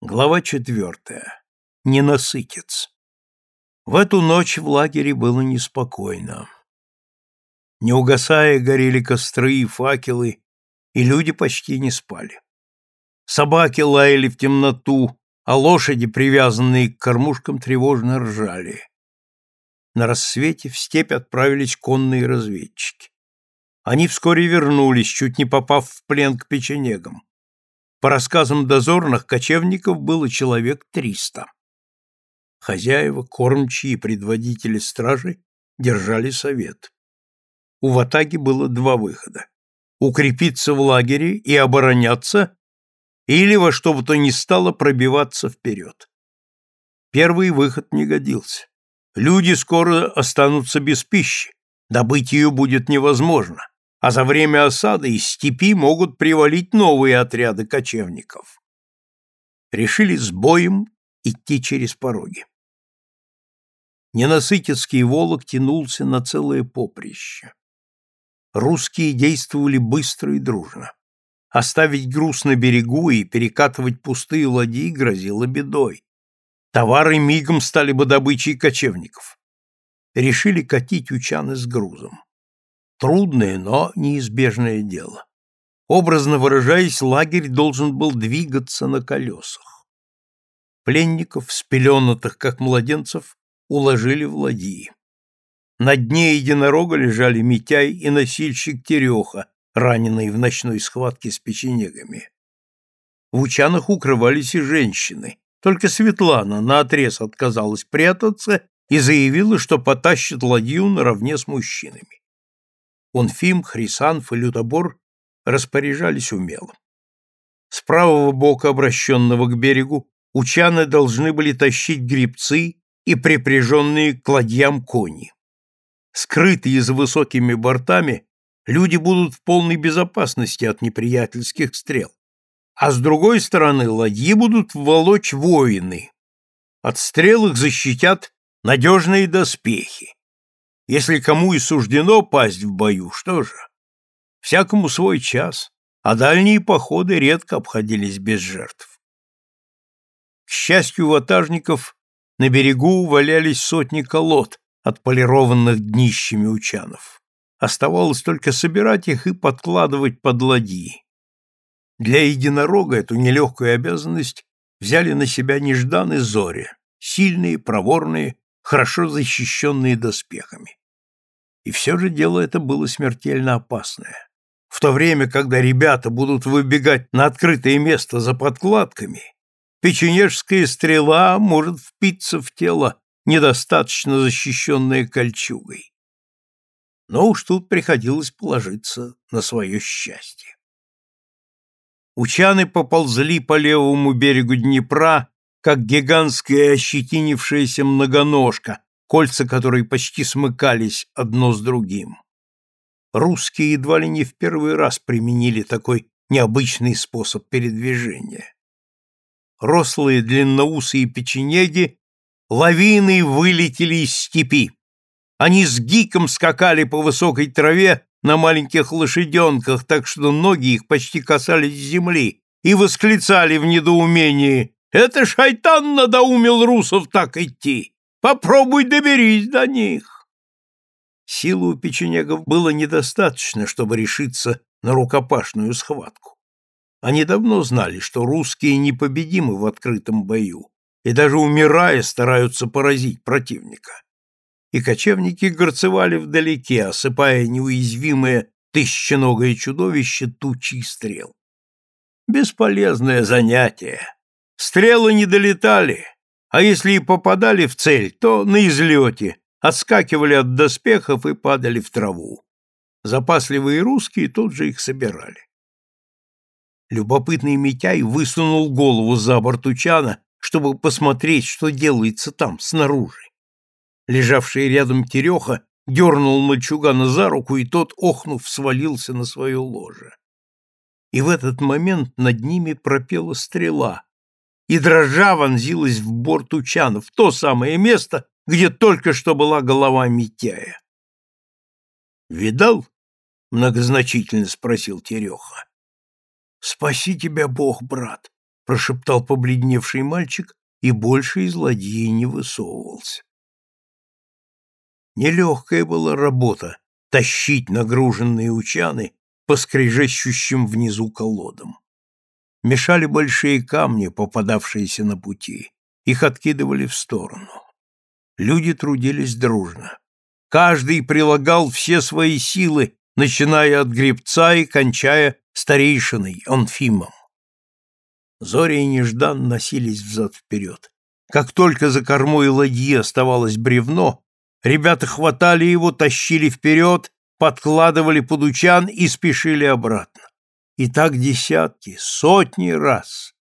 Глава четвертая. Ненасытец. В эту ночь в лагере было неспокойно. Не угасая, горели костры и факелы, и люди почти не спали. Собаки лаяли в темноту, а лошади, привязанные к кормушкам, тревожно ржали. На рассвете в степь отправились конные разведчики. Они вскоре вернулись, чуть не попав в плен к печенегам. По рассказам дозорных, кочевников было человек триста. Хозяева, кормчие и предводители стражи держали совет. У Ватаги было два выхода. Укрепиться в лагере и обороняться, или во что бы то ни стало пробиваться вперед. Первый выход не годился. Люди скоро останутся без пищи, добыть ее будет невозможно а за время осады из степи могут привалить новые отряды кочевников. Решили с боем идти через пороги. Ненасытецкий волок тянулся на целое поприще. Русские действовали быстро и дружно. Оставить груз на берегу и перекатывать пустые ладьи грозило бедой. Товары мигом стали бы добычей кочевников. Решили катить учаны с грузом. Трудное, но неизбежное дело. Образно выражаясь, лагерь должен был двигаться на колесах. Пленников, спеленатых как младенцев, уложили в ладьи. На дне единорога лежали Митяй и носильщик Тереха, раненый в ночной схватке с печенегами. В учанах укрывались и женщины, только Светлана наотрез отказалась прятаться и заявила, что потащит ладью наравне с мужчинами. Онфим, Хрисанф и Лютобор распоряжались умело. С правого бока, обращенного к берегу, учаны должны были тащить грибцы и припряженные к ладьям кони. Скрытые за высокими бортами, люди будут в полной безопасности от неприятельских стрел. А с другой стороны ладьи будут волочь воины. От стрел их защитят надежные доспехи. Если кому и суждено пасть в бою, что же? Всякому свой час, а дальние походы редко обходились без жертв. К счастью ватажников, на берегу валялись сотни колод, отполированных днищами учанов. Оставалось только собирать их и подкладывать под ладьи. Для единорога эту нелегкую обязанность взяли на себя Неждан и Зоря, сильные, проворные, хорошо защищенные доспехами. И все же дело это было смертельно опасное. В то время, когда ребята будут выбегать на открытое место за подкладками, печенежская стрела может впиться в тело, недостаточно защищенное кольчугой. Но уж тут приходилось положиться на свое счастье. Учаны поползли по левому берегу Днепра, как гигантская ощетинившаяся многоножка, кольца которой почти смыкались одно с другим. Русские едва ли не в первый раз применили такой необычный способ передвижения. Рослые длинноусые печенеги лавиной вылетели из степи. Они с гиком скакали по высокой траве на маленьких лошаденках, так что ноги их почти касались земли, и восклицали в недоумении «Это шайтан надоумил русов так идти! Попробуй доберись до них. Силы у печенегов было недостаточно, чтобы решиться на рукопашную схватку. Они давно знали, что русские непобедимы в открытом бою и даже умирая стараются поразить противника. И кочевники горцевали вдалеке, осыпая неуязвимое тысяченогое чудовище тучей стрел. Бесполезное занятие. Стрелы не долетали, а если и попадали в цель, то на излете, отскакивали от доспехов и падали в траву. Запасливые русские тут же их собирали. Любопытный Митяй высунул голову за борт Учана, чтобы посмотреть, что делается там, снаружи. Лежавший рядом Тереха дернул мальчугана за руку, и тот, охнув, свалился на свое ложе. И в этот момент над ними пропела стрела, и дрожа вонзилась в борт Учана, в то самое место, где только что была голова Митяя. «Видал?» — многозначительно спросил Тереха. «Спаси тебя Бог, брат!» — прошептал побледневший мальчик и больше из ладьи не высовывался. Нелегкая была работа тащить нагруженные учаны по скрежещущим внизу колодам. Мешали большие камни, попадавшиеся на пути. Их откидывали в сторону. Люди трудились дружно. Каждый прилагал все свои силы, начиная от гребца и кончая старейшиной, Анфимом. Зоря и Неждан носились взад-вперед. Как только за кормой ладьи оставалось бревно, ребята хватали его, тащили вперед, подкладывали под учан и спешили обратно. И так десятки, сотни раз.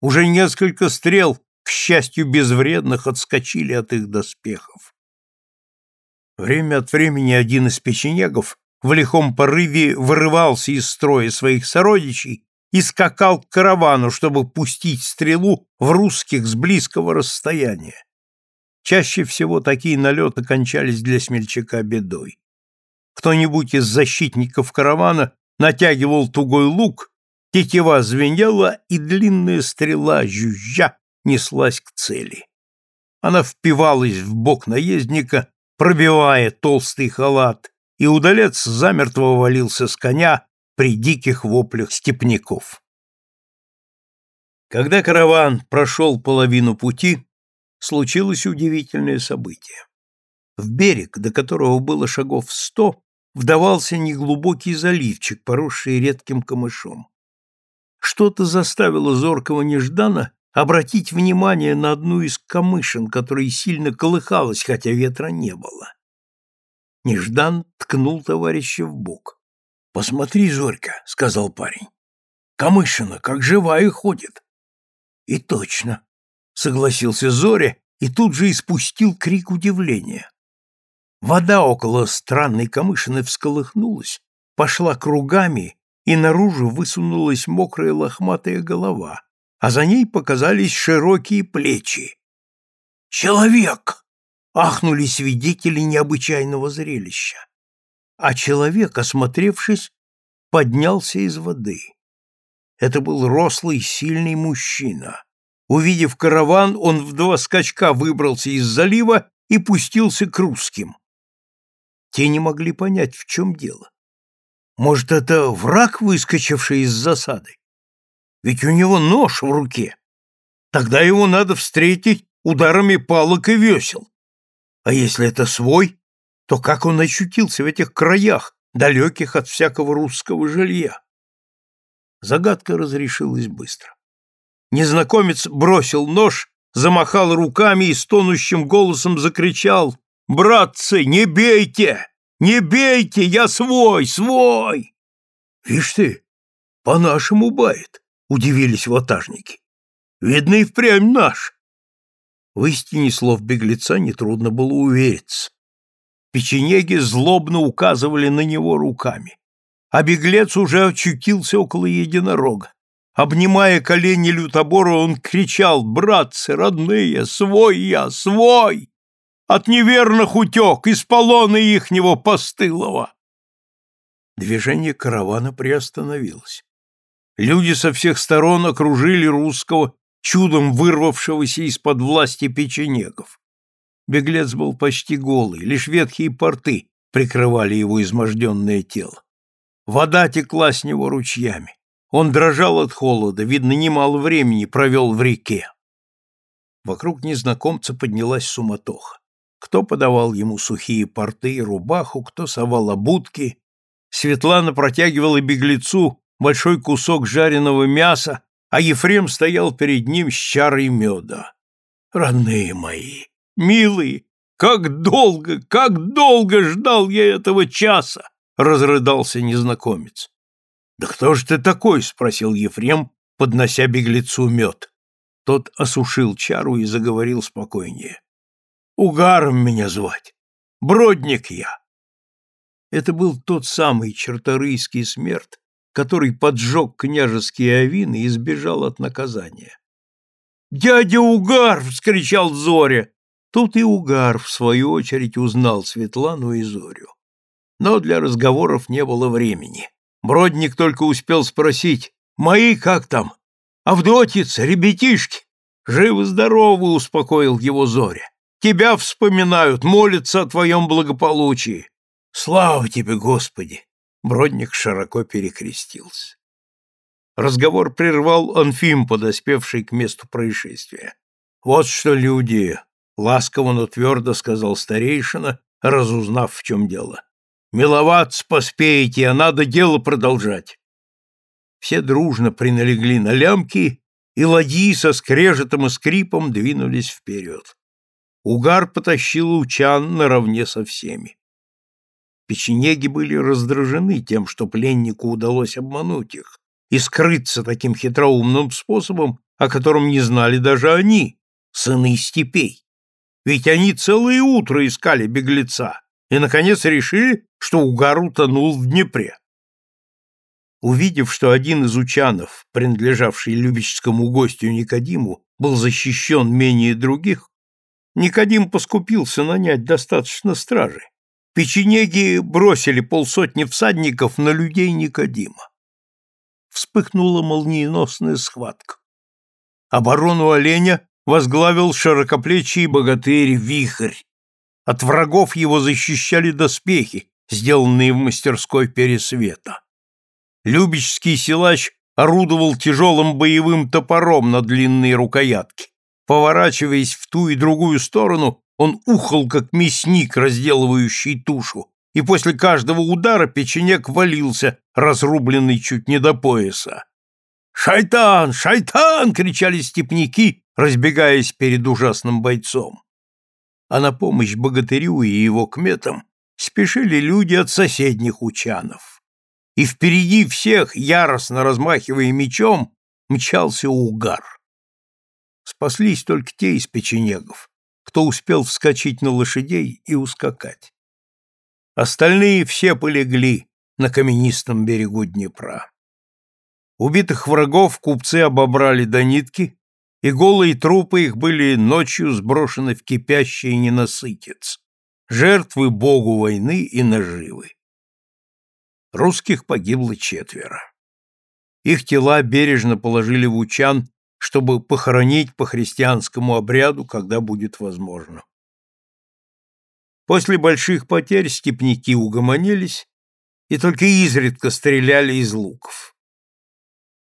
Уже несколько стрел, к счастью, безвредных, отскочили от их доспехов. Время от времени один из печенегов в лихом порыве вырывался из строя своих сородичей и скакал к каравану, чтобы пустить стрелу в русских с близкого расстояния. Чаще всего такие налеты кончались для смельчака бедой. Кто-нибудь из защитников каравана натягивал тугой лук, тетива звенела, и длинная стрела, жужжа, неслась к цели. Она впивалась в бок наездника, пробивая толстый халат, и удалец замертво валился с коня при диких воплях степняков. Когда караван прошел половину пути, случилось удивительное событие. В берег, до которого было шагов сто, вдавался неглубокий заливчик, поросший редким камышом. Что-то заставило зоркого неждана обратить внимание на одну из камышин, которая сильно колыхалась, хотя ветра не было. Неждан ткнул товарища в бок. «Посмотри, Зорька», — сказал парень. «Камышина, как живая, ходит». «И точно», — согласился Зоря и тут же испустил крик удивления. Вода около странной камышины всколыхнулась, пошла кругами, и наружу высунулась мокрая лохматая голова, а за ней показались широкие плечи. «Человек!» — ахнули свидетели необычайного зрелища. А человек, осмотревшись, поднялся из воды. Это был рослый, сильный мужчина. Увидев караван, он в два скачка выбрался из залива и пустился к русским. Те не могли понять, в чем дело. Может, это враг, выскочивший из засады? Ведь у него нож в руке. Тогда его надо встретить ударами палок и весел. А если это свой, то как он очутился в этих краях, далеких от всякого русского жилья? Загадка разрешилась быстро. Незнакомец бросил нож, замахал руками и стонущим голосом закричал «Братцы, не бейте! Не бейте! Я свой, свой!» «Вишь ты, по-нашему бает!» — удивились ватажники. «Видно, и впрямь наш!» В истине слов беглеца нетрудно было увериться. Печенеги злобно указывали на него руками, а беглец уже очутился около единорога. Обнимая колени лютобора, он кричал «Братцы, родные, свой я, свой!» От неверных утек, из полона ихнего постылого. Движение каравана приостановилось. Люди со всех сторон окружили русского, чудом вырвавшегося из-под власти печенегов. Беглец был почти голый, лишь ветхие порты прикрывали его изможденное тело. Вода текла с него ручьями. Он дрожал от холода, видно, немало времени провел в реке. Вокруг незнакомца поднялась суматоха. Кто подавал ему сухие порты и рубаху, кто совал обутки. Светлана протягивала беглецу большой кусок жареного мяса, а Ефрем стоял перед ним с чарой меда. «Родные мои, милые, как долго, как долго ждал я этого часа!» — разрыдался незнакомец. «Да кто же ты такой?» — спросил Ефрем, поднося беглецу мед. Тот осушил чару и заговорил спокойнее. Угаром меня звать. Бродник я. Это был тот самый черторийский смерть, который поджег княжеские авины и сбежал от наказания. «Дядя Угар!» — вскричал Зоря. Тут и Угар, в свою очередь, узнал Светлану и Зорю. Но для разговоров не было времени. Бродник только успел спросить, «Мои как там? Авдотица, ребятишки, живы-здоровы, успокоил его Зоря. Тебя вспоминают, молятся о твоем благополучии. Слава тебе, Господи! Бродник широко перекрестился. Разговор прервал Анфим, подоспевший к месту происшествия. «Вот что, люди!» — ласково, но твердо сказал старейшина, разузнав, в чем дело. «Миловаться поспеете, а надо дело продолжать». Все дружно приналегли на лямки, и ладьи со скрежетом и скрипом двинулись вперед. Угар потащил Учан наравне со всеми. Печенеги были раздражены тем, что пленнику удалось обмануть их, и скрыться таким хитроумным способом, о котором не знали даже они, сыны степей. Ведь они целое утро искали беглеца и, наконец, решили, что Угар утонул в Днепре. Увидев, что один из учанов, принадлежавший любическому гостю Никодиму, был защищен менее других, Никодим поскупился нанять достаточно стражи. Печенеги бросили полсотни всадников на людей Никодима вспыхнула молниеносная схватка. Оборону оленя возглавил широкоплечий богатырь Вихрь. От врагов его защищали доспехи, сделанные в мастерской Пересвета. Любечский силач орудовал тяжелым боевым топором на длинные рукоятки. Поворачиваясь в ту и другую сторону, он ухал, как мясник, разделывающий тушу, и после каждого удара печенек валился, разрубленный чуть не до пояса. «Шайтан! Шайтан!» — кричали степняки, разбегаясь перед ужасным бойцом. А на помощь богатырю и его кметам спешили люди от соседних учанов. И впереди всех, яростно размахивая мечом, мчался угар. Спаслись только те из печенегов, кто успел вскочить на лошадей и ускакать. Остальные все полегли на каменистом берегу Днепра. Убитых врагов купцы обобрали до нитки, и голые трупы их были ночью сброшены в кипящий ненасытец, жертвы богу войны и наживы. Русских погибло четверо. Их тела бережно положили в Учан, чтобы похоронить по христианскому обряду, когда будет возможно. После больших потерь степняки угомонились и только изредка стреляли из луков.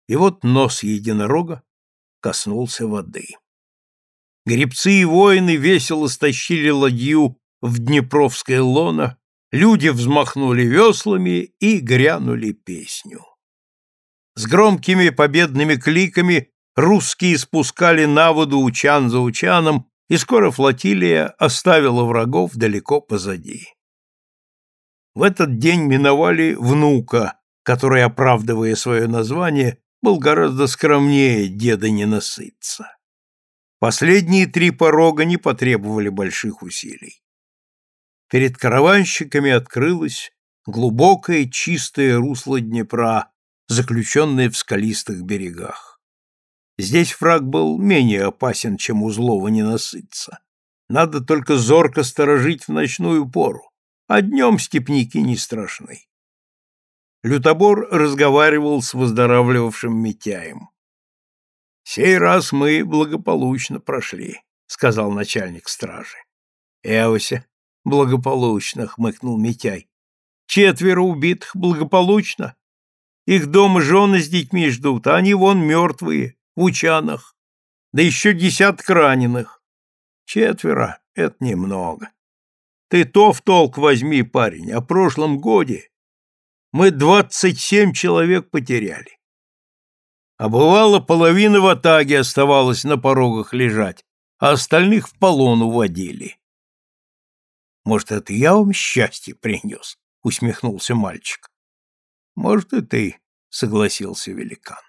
И вот нос единорога коснулся воды. Гребцы и воины весело стащили ладью в Днепровское лоно, люди взмахнули веслами и грянули песню. С громкими победными кликами русские спускали на воду учан за учаном и скоро флотилия оставила врагов далеко позади. В этот день миновали внука, который, оправдывая свое название, был гораздо скромнее деда ненасытца. Последние три порога не потребовали больших усилий. Перед караванщиками открылось глубокое чистое русло Днепра, заключенное в скалистых берегах. Здесь враг был менее опасен, чем у злого ненасытца. Надо только зорко сторожить в ночную пору, а днем степники не страшны. Лютобор разговаривал с выздоравливавшим Митяем. «Сей раз мы благополучно прошли», — сказал начальник стражи. «Эося, благополучно», — хмыкнул Митяй. «Четверо убитых благополучно. Их дома жены с детьми ждут, а они вон мертвые в Учанах, да еще десяток раненых. Четверо — это немного. Ты то в толк возьми, парень, о прошлом годе мы двадцать семь человек потеряли. А бывало, половина в атаге оставалась на порогах лежать, а остальных в полон уводили. Может, это я вам счастье принес? — усмехнулся мальчик. — Может, и ты, — согласился великан.